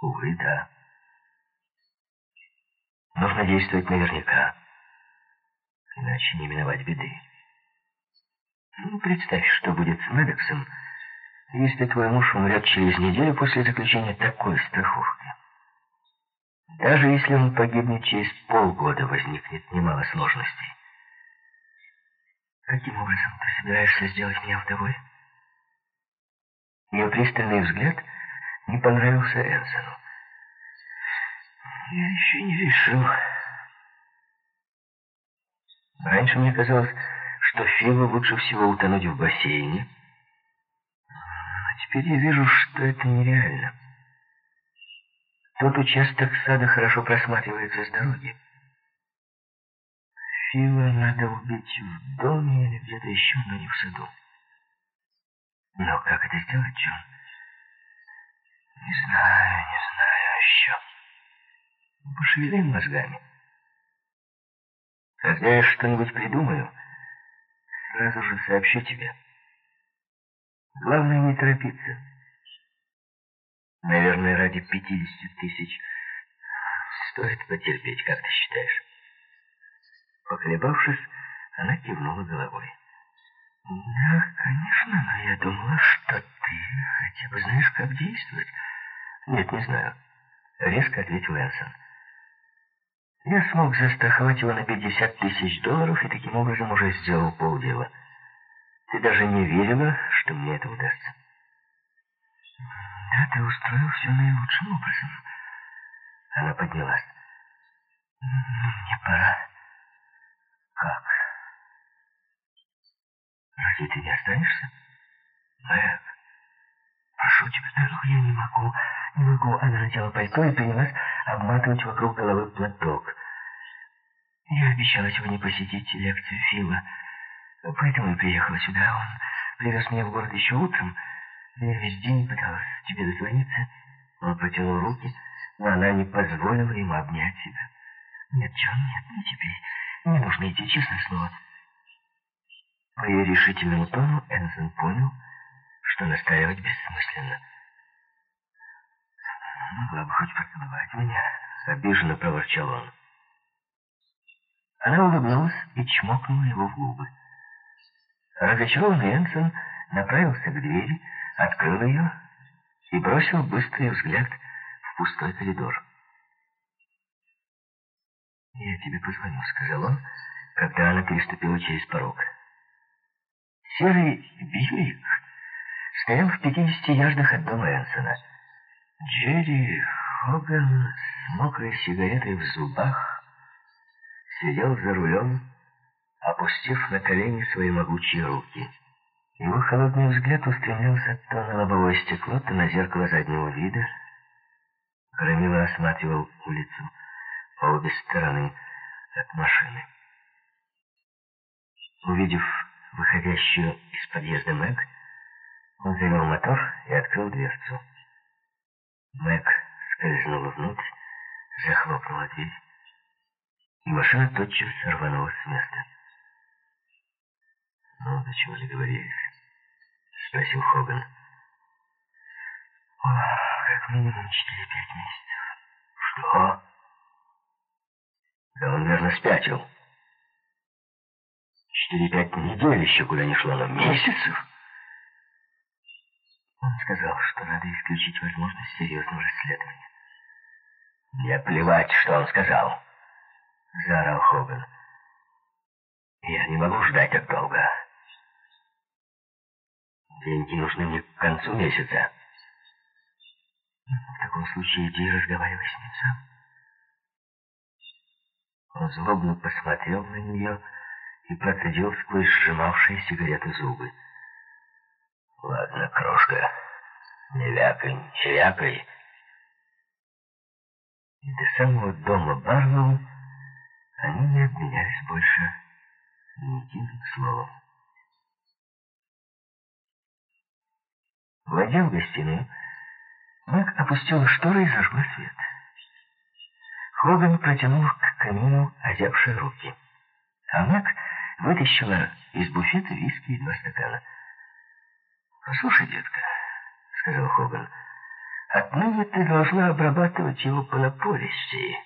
Увы, да. Нужно действовать наверняка, иначе не миновать беды. Ну, представь, что будет с Медексом, если твой муж умрет через неделю после заключения такой страховки. Даже если он погибнет через полгода, возникнет немало сложностей. Каким образом ты собираешься сделать меня вдовой? Ее пристальный взгляд не понравился Энсону. Я еще не решил. Раньше мне казалось, что Филу лучше всего утонуть в бассейне. А теперь я вижу, что это нереально. Тот участок сада хорошо просматривается с дороги. Фила надо убить в доме или где-то еще, но не в саду. Но как это сделать, Джон? Не знаю, не знаю еще. Пошевели мозгами. Когда я что-нибудь придумаю, сразу же сообщу тебе. Главное не торопиться. Наверное, ради 50 тысяч стоит потерпеть, как ты считаешь? Поколебавшись, она кивнула головой. Да, конечно, но я думала, что ты хотя бы знаешь, как действовать. Нет, не знаю. Резко ответил Энсон. Я смог застраховать его на 50 тысяч долларов и таким образом уже сделал полдела. Ты даже не верила, что мне это удастся. Да, ты устроил все наилучшим образом. Она поднялась. Мне пора. Как? Разве ты не останешься? Мэг, прошу тебя, дорогу, я не могу. Не могу. Она надела пальто и принялась обматывать вокруг головы платок. Я обещала сегодня посетить лекцию Фила, поэтому и приехала сюда. Он привез меня в город еще утром. Я весь день пыталась тебе дозвониться. Он протянул руки, но она не позволила ему обнять себя. Нет, Джон, нет, не теперь. Не нужно идти, честное слово. По ее решительному тону Энсон понял, что настаивать бессмысленно. «Могла бы хоть поцеловать меня», — обиженно проворчал он. Она улыбнулась и чмокнула его в губы. Разочарованный Энсон направился к двери, открыл ее и бросил быстрый взгляд в пустой коридор. «Я тебе позвоню», — сказал он, когда она переступила через порог. Серый Бьюик стоял в 50 ярдах от дома Энсона. Джерри Хоган с мокрой сигаретой в зубах сидел за рулем, опустив на колени свои могучие руки. Его холодный взгляд устремился то на лобовое стекло, то на зеркало заднего вида. Громила осматривал улицу по обе стороны от машины. Увидев выходящую из подъезда Мэг, он завел мотор и открыл дверцу. Мэг скользнула внутрь, захлопнула дверь, и машина тотчас рванулась с места. «Ну, до чего договорились?» — спросил Хоган. «О, как минимум четыре-пять месяцев». «Что?» Да он, верно, спятил. Четыре-пять недель еще куда не шло, но месяцев. Он сказал, что надо исключить возможность серьезного расследования. Мне плевать, что он сказал, заорал Хоган. Я не могу ждать так долго. Деньги нужны мне к концу месяца. В таком случае иди разговаривай с ним сам. Он злобно посмотрел на нее и процедил сквозь сжимавшие сигареты зубы. «Ладно, крошка, не вякай, не вякай». И до самого дома Барлоу они не обменялись больше ни единым словом. Войдя в гостиную, Мэг опустила шторы и зажгла свет. Хоган протянул к камину озябшие руки. А Мэг вытащила из буфета виски и два стакана. «Послушай, детка», — сказал Хоган, Отныне ты должна обрабатывать его по напористи.